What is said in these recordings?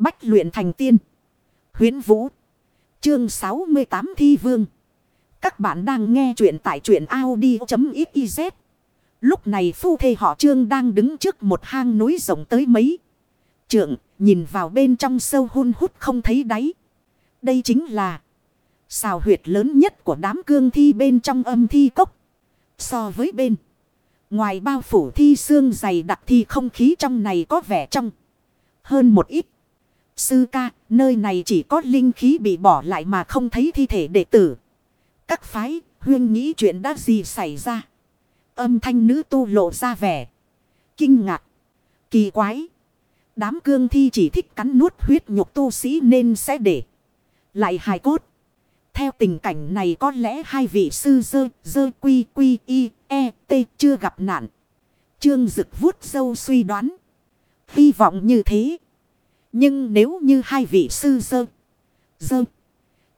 Bách luyện thành tiên. Huyến Vũ. Chương 68 Thi Vương. Các bạn đang nghe truyện tại truyện Audi.xyz. Lúc này phu thê họ Trương đang đứng trước một hang núi rộng tới mấy. Trượng, nhìn vào bên trong sâu hun hút không thấy đáy. Đây chính là xào huyệt lớn nhất của đám cương thi bên trong âm thi cốc. So với bên. Ngoài bao phủ thi xương dày đặc thì không khí trong này có vẻ trong. Hơn một ít. Sư ca, nơi này chỉ có linh khí bị bỏ lại mà không thấy thi thể đệ tử. Các phái, huyên nghĩ chuyện đã gì xảy ra. Âm thanh nữ tu lộ ra vẻ. Kinh ngạc. Kỳ quái. Đám cương thi chỉ thích cắn nuốt huyết nhục tu sĩ nên sẽ để. Lại hài cốt. Theo tình cảnh này có lẽ hai vị sư dơ, dơ quy quy y, e, t chưa gặp nạn. Trương Dực vuốt sâu suy đoán. Hy vọng như thế. Nhưng nếu như hai vị sư dơ, dơ,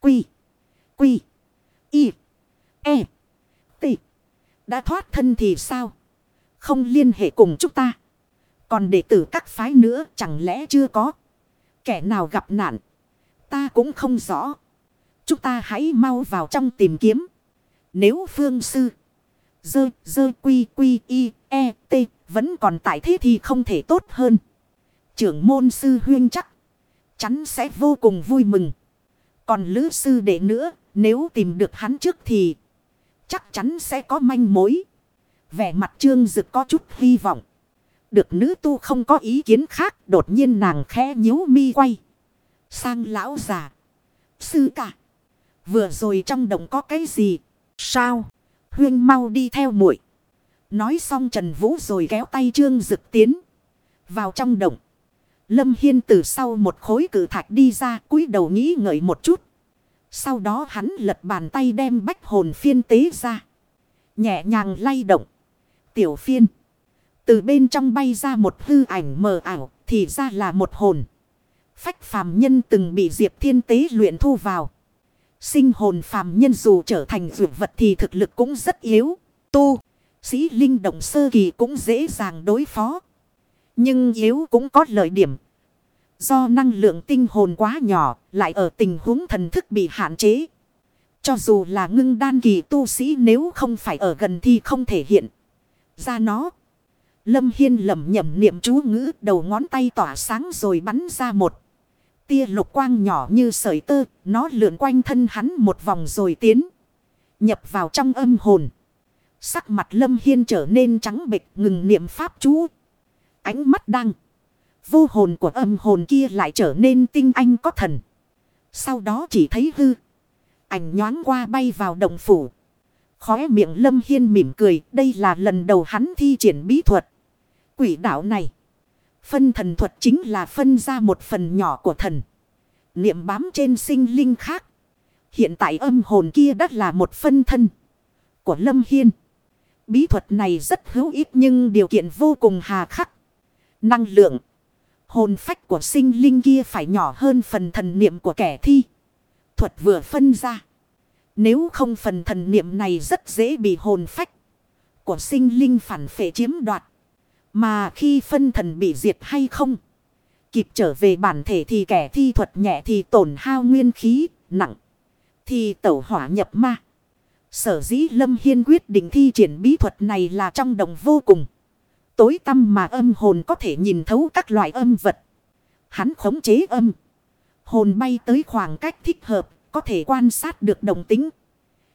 quy, quy, y, e, t đã thoát thân thì sao? Không liên hệ cùng chúng ta. Còn đệ tử các phái nữa chẳng lẽ chưa có. Kẻ nào gặp nạn. Ta cũng không rõ. Chúng ta hãy mau vào trong tìm kiếm. Nếu phương sư. Dơ, dơ quy quy y, e, t vẫn còn tại thế thì không thể tốt hơn. Trưởng môn sư huyên chắc. Chắn sẽ vô cùng vui mừng. Còn lữ sư đệ nữa. Nếu tìm được hắn trước thì. Chắc chắn sẽ có manh mối. Vẻ mặt trương dực có chút hy vọng. Được nữ tu không có ý kiến khác. Đột nhiên nàng khẽ nhíu mi quay. Sang lão già. Sư cả. Vừa rồi trong động có cái gì? Sao? Huyên mau đi theo muội. Nói xong Trần Vũ rồi kéo tay Trương Dực tiến. Vào trong động. Lâm Hiên từ sau một khối cử thạch đi ra cúi đầu nghĩ ngợi một chút. Sau đó hắn lật bàn tay đem bách hồn phiên tế ra. Nhẹ nhàng lay động. Tiểu phiên. Từ bên trong bay ra một hư ảnh mờ ảo. Thì ra là một hồn. Phách phàm nhân từng bị Diệp Thiên tế luyện thu vào. Sinh hồn phàm nhân dù trở thành vượt vật thì thực lực cũng rất yếu. Tu, sĩ linh động sơ kỳ cũng dễ dàng đối phó. Nhưng yếu cũng có lợi điểm. Do năng lượng tinh hồn quá nhỏ, lại ở tình huống thần thức bị hạn chế. Cho dù là ngưng đan kỳ tu sĩ nếu không phải ở gần thì không thể hiện ra nó. Lâm Hiên lẩm nhẩm niệm chú ngữ đầu ngón tay tỏa sáng rồi bắn ra một tia lục quang nhỏ như sợi tơ, nó lượn quanh thân hắn một vòng rồi tiến. Nhập vào trong âm hồn. Sắc mặt lâm hiên trở nên trắng bệch ngừng niệm pháp chú. Ánh mắt đăng. Vô hồn của âm hồn kia lại trở nên tinh anh có thần. Sau đó chỉ thấy hư. Ảnh nhoáng qua bay vào đồng phủ. Khóe miệng lâm hiên mỉm cười. Đây là lần đầu hắn thi triển bí thuật. Quỷ đạo này. Phân thần thuật chính là phân ra một phần nhỏ của thần. Niệm bám trên sinh linh khác. Hiện tại âm hồn kia đã là một phân thân của Lâm Hiên. Bí thuật này rất hữu ích nhưng điều kiện vô cùng hà khắc. Năng lượng. Hồn phách của sinh linh kia phải nhỏ hơn phần thần niệm của kẻ thi. Thuật vừa phân ra. Nếu không phần thần niệm này rất dễ bị hồn phách của sinh linh phản phệ chiếm đoạt. Mà khi phân thần bị diệt hay không? Kịp trở về bản thể thì kẻ thi thuật nhẹ thì tổn hao nguyên khí, nặng. Thì tẩu hỏa nhập ma. Sở dĩ Lâm Hiên quyết định thi triển bí thuật này là trong đồng vô cùng. Tối tâm mà âm hồn có thể nhìn thấu các loại âm vật. Hắn khống chế âm. Hồn bay tới khoảng cách thích hợp, có thể quan sát được đồng tính.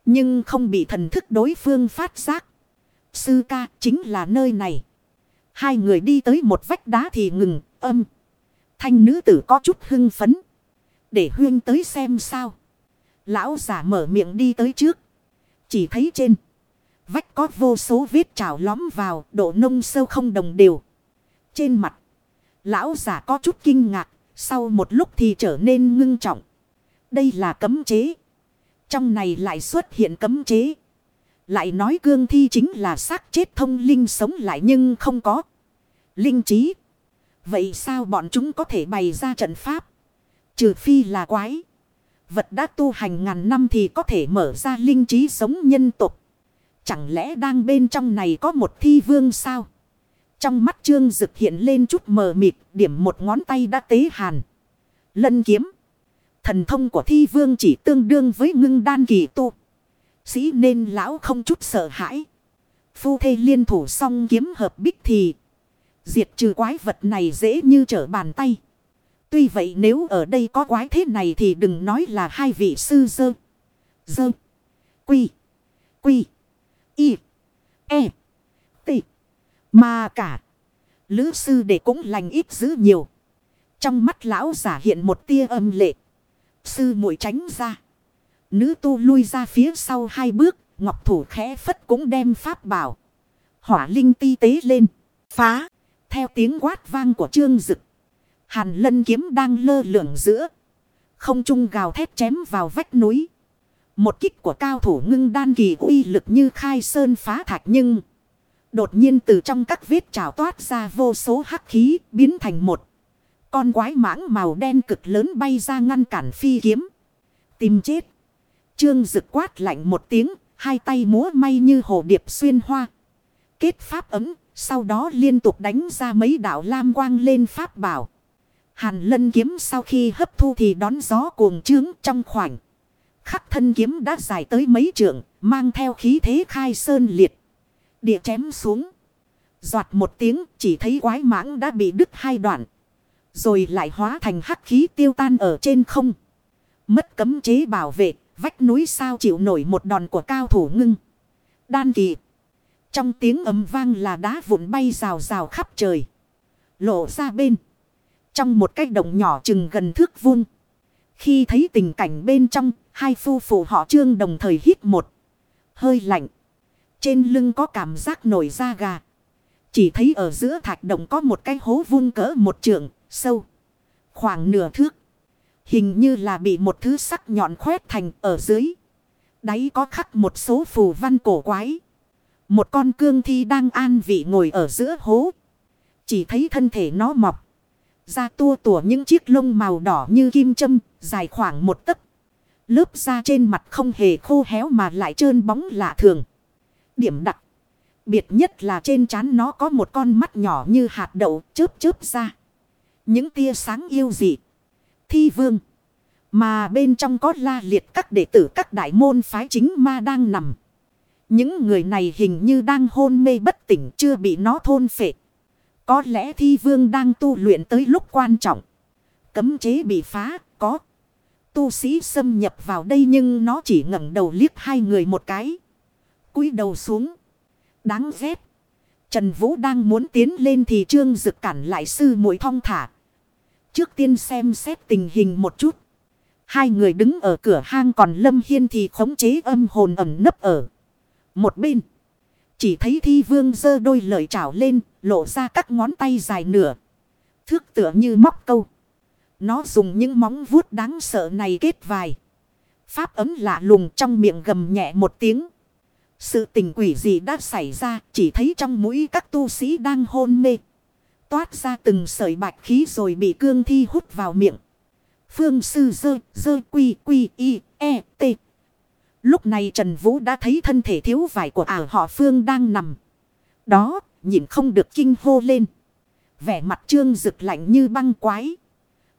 Nhưng không bị thần thức đối phương phát giác. Sư ca chính là nơi này. Hai người đi tới một vách đá thì ngừng, âm. Thanh nữ tử có chút hưng phấn. Để huyên tới xem sao. Lão giả mở miệng đi tới trước. Chỉ thấy trên. Vách có vô số vết trào lóm vào, độ nông sâu không đồng đều. Trên mặt. Lão giả có chút kinh ngạc, sau một lúc thì trở nên ngưng trọng. Đây là cấm chế. Trong này lại xuất hiện cấm chế. Lại nói cương thi chính là xác chết thông linh sống lại nhưng không có. Linh trí. Vậy sao bọn chúng có thể bày ra trận pháp? Trừ phi là quái. Vật đã tu hành ngàn năm thì có thể mở ra linh trí sống nhân tục. Chẳng lẽ đang bên trong này có một thi vương sao? Trong mắt trương dực hiện lên chút mờ mịt, điểm một ngón tay đã tế hàn. Lân kiếm. Thần thông của thi vương chỉ tương đương với ngưng đan kỳ tu. Sĩ nên lão không chút sợ hãi. Phu thê liên thủ song kiếm hợp bích thì. Diệt trừ quái vật này dễ như trở bàn tay. Tuy vậy nếu ở đây có quái thế này thì đừng nói là hai vị sư dơ. Dơ. Quy. Quy. Y. E. T. Mà cả. Lữ sư để cũng lành ít dữ nhiều. Trong mắt lão giả hiện một tia âm lệ. Sư muội tránh ra. Nữ tu lui ra phía sau hai bước. Ngọc thủ khẽ phất cũng đem pháp bảo. Hỏa linh ti tế lên. Phá. Theo tiếng quát vang của trương dực. Hàn lân kiếm đang lơ lửng giữa. Không trung gào thét chém vào vách núi. Một kích của cao thủ ngưng đan kỳ uy lực như khai sơn phá thạch nhưng. Đột nhiên từ trong các vết trào toát ra vô số hắc khí biến thành một. Con quái mãng màu đen cực lớn bay ra ngăn cản phi kiếm. Tìm chết. Trương rực quát lạnh một tiếng. Hai tay múa may như hồ điệp xuyên hoa. Kết pháp ấm. Sau đó liên tục đánh ra mấy đạo lam quang lên pháp bảo. Hàn lân kiếm sau khi hấp thu thì đón gió cuồng trướng trong khoảnh. Khắc thân kiếm đã dài tới mấy trượng, mang theo khí thế khai sơn liệt. Địa chém xuống. Giọt một tiếng chỉ thấy quái mãng đã bị đứt hai đoạn. Rồi lại hóa thành hắc khí tiêu tan ở trên không. Mất cấm chế bảo vệ, vách núi sao chịu nổi một đòn của cao thủ ngưng. Đan kỳ. Trong tiếng ấm vang là đá vụn bay rào rào khắp trời. Lộ ra bên. Trong một cái động nhỏ chừng gần thước vuông. Khi thấy tình cảnh bên trong, hai phu phụ họ trương đồng thời hít một. Hơi lạnh. Trên lưng có cảm giác nổi da gà. Chỉ thấy ở giữa thạch đồng có một cái hố vung cỡ một trượng, sâu. Khoảng nửa thước. Hình như là bị một thứ sắc nhọn khoét thành ở dưới. Đáy có khắc một số phù văn cổ quái. Một con cương thi đang an vị ngồi ở giữa hố. Chỉ thấy thân thể nó mọc. Ra tua tủa những chiếc lông màu đỏ như kim châm, dài khoảng một tấc. Lớp da trên mặt không hề khô héo mà lại trơn bóng lạ thường. Điểm đặc. Biệt nhất là trên trán nó có một con mắt nhỏ như hạt đậu chớp chớp ra. Những tia sáng yêu dị. Thi vương. Mà bên trong có la liệt các đệ tử các đại môn phái chính ma đang nằm. Những người này hình như đang hôn mê bất tỉnh chưa bị nó thôn phệ. Có lẽ thi vương đang tu luyện tới lúc quan trọng. Cấm chế bị phá, có. Tu sĩ xâm nhập vào đây nhưng nó chỉ ngẩng đầu liếc hai người một cái. cúi đầu xuống. Đáng ghét. Trần Vũ đang muốn tiến lên thì trương dực cản lại sư muội thong thả. Trước tiên xem xét tình hình một chút. Hai người đứng ở cửa hang còn Lâm Hiên thì khống chế âm hồn ẩm nấp ở. Một bên. Chỉ thấy thi vương dơ đôi lợi trảo lên, lộ ra các ngón tay dài nửa. Thước tựa như móc câu. Nó dùng những móng vuốt đáng sợ này kết vài. Pháp ấm lạ lùng trong miệng gầm nhẹ một tiếng. Sự tình quỷ gì đã xảy ra, chỉ thấy trong mũi các tu sĩ đang hôn mê. Toát ra từng sợi bạch khí rồi bị cương thi hút vào miệng. Phương sư dơ, dơ quy quy y, e, t. Lúc này Trần Vũ đã thấy thân thể thiếu vải của ả họ Phương đang nằm. Đó, nhìn không được kinh hô lên. Vẻ mặt trương rực lạnh như băng quái.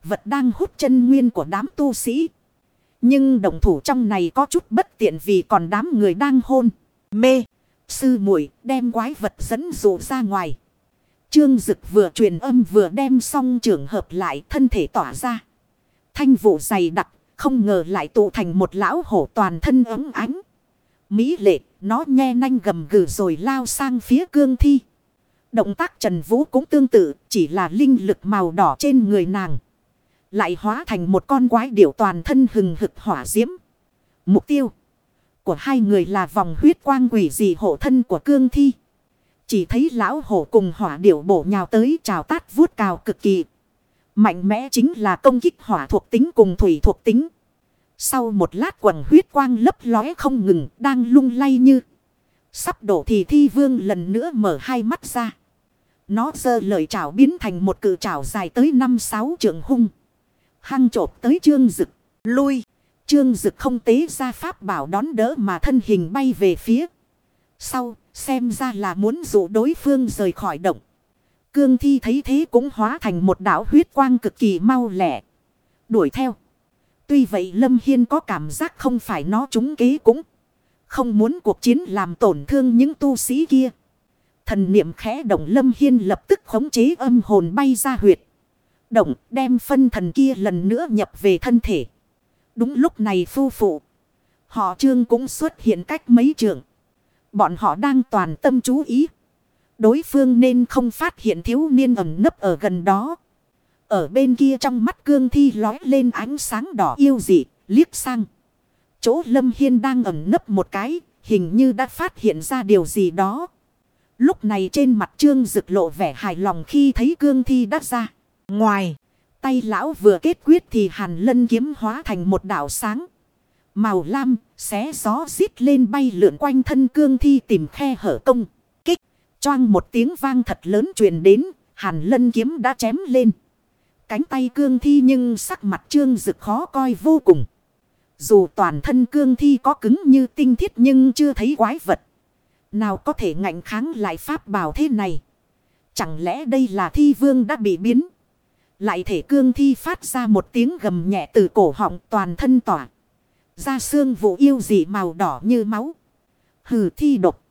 Vật đang hút chân nguyên của đám tu sĩ. Nhưng đồng thủ trong này có chút bất tiện vì còn đám người đang hôn. Mê. Sư muội đem quái vật dẫn dụ ra ngoài. Trương Dực vừa truyền âm vừa đem xong trường hợp lại thân thể tỏa ra. Thanh vụ dày đặc không ngờ lại tụ thành một lão hổ toàn thân ấm ánh. Mỹ lệ, nó nhe nanh gầm gừ rồi lao sang phía cương thi. Động tác Trần Vũ cũng tương tự, chỉ là linh lực màu đỏ trên người nàng. Lại hóa thành một con quái điểu toàn thân hừng hực hỏa diễm. Mục tiêu của hai người là vòng huyết quang quỷ dị hộ thân của cương thi. Chỉ thấy lão hổ cùng hỏa điểu bổ nhào tới trào tát vuốt cào cực kỳ. Mạnh mẽ chính là công kích hỏa thuộc tính cùng thủy thuộc tính. Sau một lát quần huyết quang lấp lóe không ngừng, đang lung lay như. Sắp đổ thì thi vương lần nữa mở hai mắt ra. Nó giơ lời chảo biến thành một cự chảo dài tới năm sáu trượng hung. Hăng trộp tới trương dực Lui. Trương dực không tế ra pháp bảo đón đỡ mà thân hình bay về phía. Sau, xem ra là muốn dụ đối phương rời khỏi động. Cương thi thấy thế cũng hóa thành một đảo huyết quang cực kỳ mau lẻ. Đuổi theo. Tuy vậy Lâm Hiên có cảm giác không phải nó trúng kế cũng. Không muốn cuộc chiến làm tổn thương những tu sĩ kia. Thần niệm khẽ động Lâm Hiên lập tức khống chế âm hồn bay ra huyệt. Động đem phân thần kia lần nữa nhập về thân thể. Đúng lúc này phu phụ. Họ trương cũng xuất hiện cách mấy trường. Bọn họ đang toàn tâm chú ý. Đối phương nên không phát hiện thiếu niên ẩn nấp ở gần đó. Ở bên kia trong mắt cương thi lói lên ánh sáng đỏ yêu dị, liếc sang. Chỗ Lâm Hiên đang ẩn nấp một cái, hình như đã phát hiện ra điều gì đó. Lúc này trên mặt trương rực lộ vẻ hài lòng khi thấy cương thi đắt ra. Ngoài, tay lão vừa kết quyết thì hàn lân kiếm hóa thành một đảo sáng. Màu lam, xé gió xít lên bay lượn quanh thân cương thi tìm khe hở công. Kích, choang một tiếng vang thật lớn truyền đến, hàn lân kiếm đã chém lên. Cánh tay cương thi nhưng sắc mặt trương rực khó coi vô cùng. Dù toàn thân cương thi có cứng như tinh thiết nhưng chưa thấy quái vật. Nào có thể ngạnh kháng lại pháp bảo thế này. Chẳng lẽ đây là thi vương đã bị biến. Lại thể cương thi phát ra một tiếng gầm nhẹ từ cổ họng toàn thân tỏa. Ra xương vụ yêu dị màu đỏ như máu. Hừ thi độc.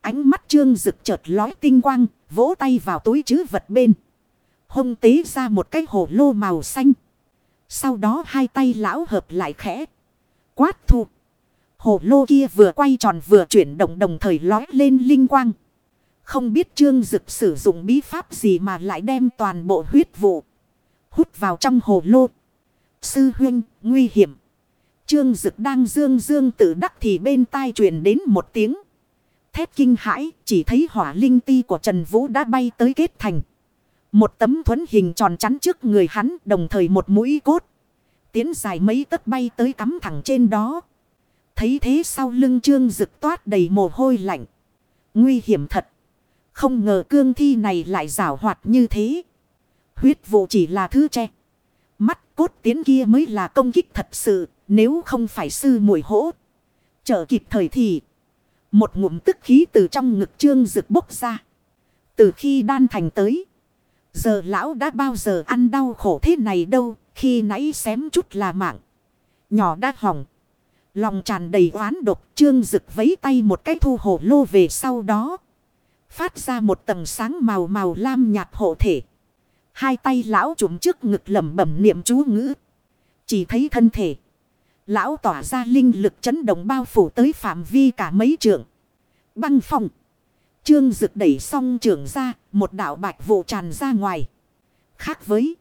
Ánh mắt trương rực chợt lói tinh quang, vỗ tay vào túi chứ vật bên. Hông tế ra một cái hồ lô màu xanh. Sau đó hai tay lão hợp lại khẽ. Quát thu. Hồ lô kia vừa quay tròn vừa chuyển động đồng thời lói lên linh quang. Không biết trương dực sử dụng bí pháp gì mà lại đem toàn bộ huyết vụ. Hút vào trong hồ lô. Sư huynh, nguy hiểm. Trương dực đang dương dương tự đắc thì bên tai truyền đến một tiếng. Thét kinh hãi, chỉ thấy hỏa linh ti của Trần Vũ đã bay tới kết thành. Một tấm thuẫn hình tròn chắn trước người hắn đồng thời một mũi cốt. Tiến dài mấy tấc bay tới cắm thẳng trên đó. Thấy thế sau lưng trương dực toát đầy mồ hôi lạnh. Nguy hiểm thật. Không ngờ cương thi này lại rảo hoạt như thế. Huyết vụ chỉ là thứ che. Mắt cốt tiến kia mới là công kích thật sự. Nếu không phải sư muội hỗ. Trở kịp thời thì. Một ngụm tức khí từ trong ngực trương rực bốc ra. Từ khi đan thành tới. Giờ lão đã bao giờ ăn đau khổ thế này đâu. Khi nãy xém chút là mạng. Nhỏ đã hỏng. Lòng tràn đầy oán độc, trương rực vấy tay một cái thu hổ lô về sau đó. Phát ra một tầng sáng màu màu lam nhạt hộ thể. Hai tay lão trụm trước ngực lẩm bẩm niệm chú ngữ. Chỉ thấy thân thể. Lão tỏa ra linh lực chấn động bao phủ tới phạm vi cả mấy trường Băng phong. Trương rực đẩy xong trường ra. Một đạo bạch vụ tràn ra ngoài. Khác với.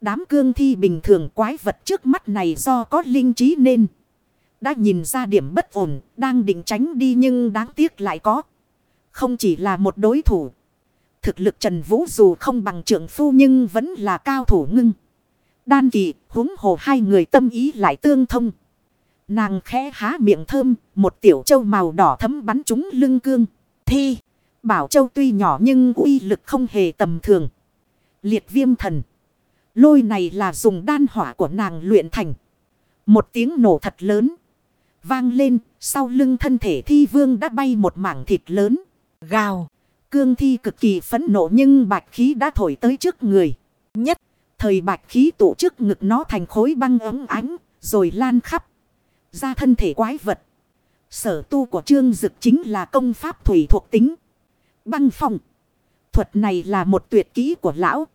Đám cương thi bình thường quái vật trước mắt này do có linh trí nên. Đã nhìn ra điểm bất ổn. Đang định tránh đi nhưng đáng tiếc lại có. Không chỉ là một đối thủ. Thực lực Trần Vũ dù không bằng trưởng phu nhưng vẫn là cao thủ ngưng. Đan kỳ húng hồ hai người tâm ý lại tương thông. Nàng khẽ há miệng thơm, một tiểu châu màu đỏ thấm bắn trúng lưng cương. Thi, bảo châu tuy nhỏ nhưng uy lực không hề tầm thường. Liệt viêm thần. Lôi này là dùng đan hỏa của nàng luyện thành. Một tiếng nổ thật lớn. Vang lên, sau lưng thân thể thi vương đã bay một mảng thịt lớn. Gào. Cương thi cực kỳ phẫn nộ nhưng bạch khí đã thổi tới trước người. Nhất, thời bạch khí tụ trước ngực nó thành khối băng ấm ánh, rồi lan khắp. Ra thân thể quái vật. Sở tu của trương dực chính là công pháp thủy thuộc tính. Băng phong. Thuật này là một tuyệt kỹ của lão.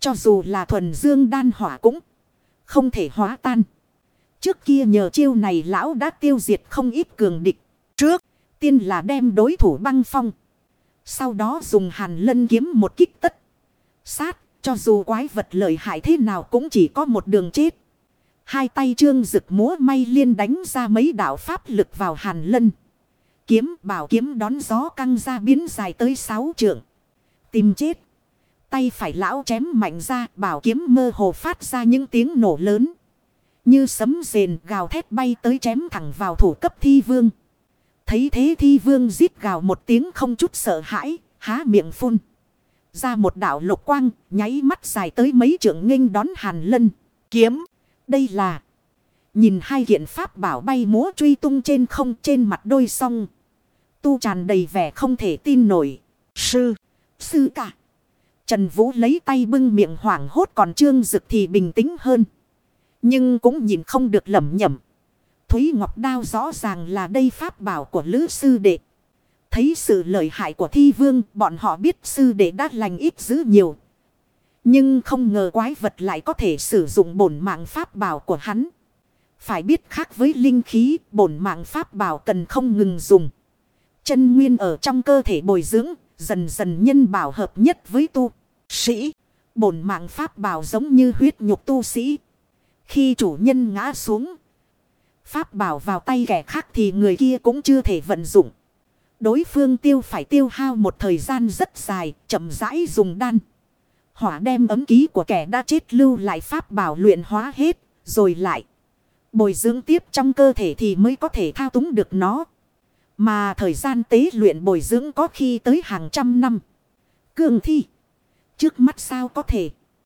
Cho dù là thuần dương đan hỏa cũng không thể hóa tan. Trước kia nhờ chiêu này lão đã tiêu diệt không ít cường địch. Trước tiên là đem đối thủ băng phong. Sau đó dùng hàn lân kiếm một kích tất. Sát, cho dù quái vật lợi hại thế nào cũng chỉ có một đường chết. Hai tay trương rực múa may liên đánh ra mấy đạo pháp lực vào hàn lân. Kiếm, bảo kiếm đón gió căng ra biến dài tới sáu trượng. Tìm chết. Tay phải lão chém mạnh ra, bảo kiếm mơ hồ phát ra những tiếng nổ lớn. Như sấm rền gào thét bay tới chém thẳng vào thủ cấp thi vương. Thấy thế thi vương rít gào một tiếng không chút sợ hãi, há miệng phun. Ra một đạo lục quang, nháy mắt dài tới mấy trượng nghênh đón hàn lân. Kiếm, đây là... Nhìn hai hiện pháp bảo bay múa truy tung trên không trên mặt đôi song. Tu tràn đầy vẻ không thể tin nổi. Sư, sư cả. Trần Vũ lấy tay bưng miệng hoảng hốt còn trương rực thì bình tĩnh hơn. Nhưng cũng nhìn không được lầm nhầm. Thúy Ngọc Đao rõ ràng là đây pháp bảo của Lữ Sư Đệ. Thấy sự lợi hại của thi vương, bọn họ biết Sư Đệ đã lành ít dữ nhiều. Nhưng không ngờ quái vật lại có thể sử dụng bổn mạng pháp bảo của hắn. Phải biết khác với linh khí, bổn mạng pháp bảo cần không ngừng dùng. Chân nguyên ở trong cơ thể bồi dưỡng, dần dần nhân bảo hợp nhất với tu sĩ. Bổn mạng pháp bảo giống như huyết nhục tu sĩ. Khi chủ nhân ngã xuống, pháp bảo vào tay kẻ khác thì người kia cũng chưa thể vận dụng. Đối phương tiêu phải tiêu hao một thời gian rất dài, chậm rãi dùng đan. Hỏa đem ấm ký của kẻ đã chết lưu lại pháp bảo luyện hóa hết, rồi lại. Bồi dưỡng tiếp trong cơ thể thì mới có thể thao túng được nó. Mà thời gian tế luyện bồi dưỡng có khi tới hàng trăm năm. Cường thi. Trước mắt sao có thể.